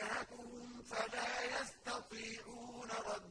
ألسنتهم فلا يستطيعون رد